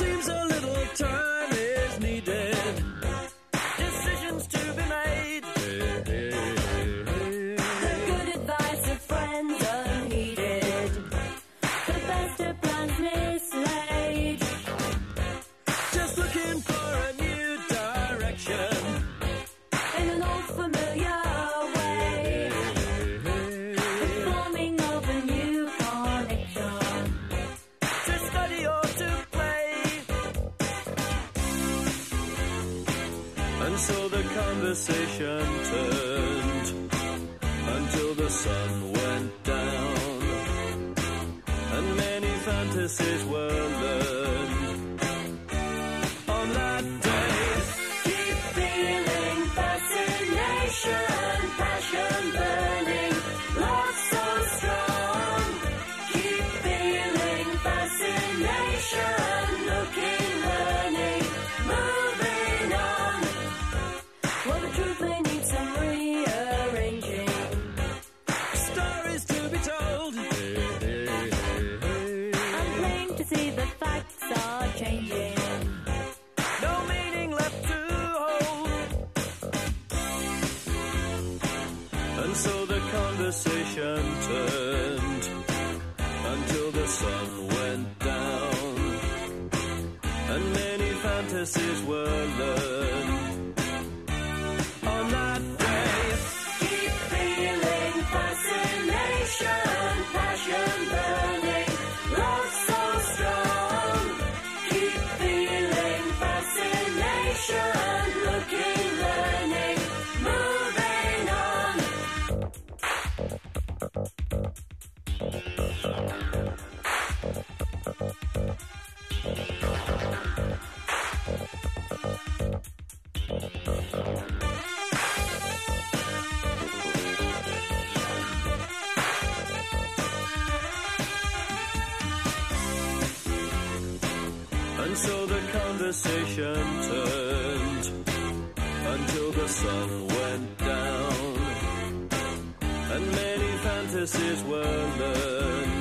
seems a the conversation turned until the sun went down, and many fantasies were And so the conversation turned until the sun went down. And many fantasies were learned so the conversation turned until the sun went down. And many fantasies were learned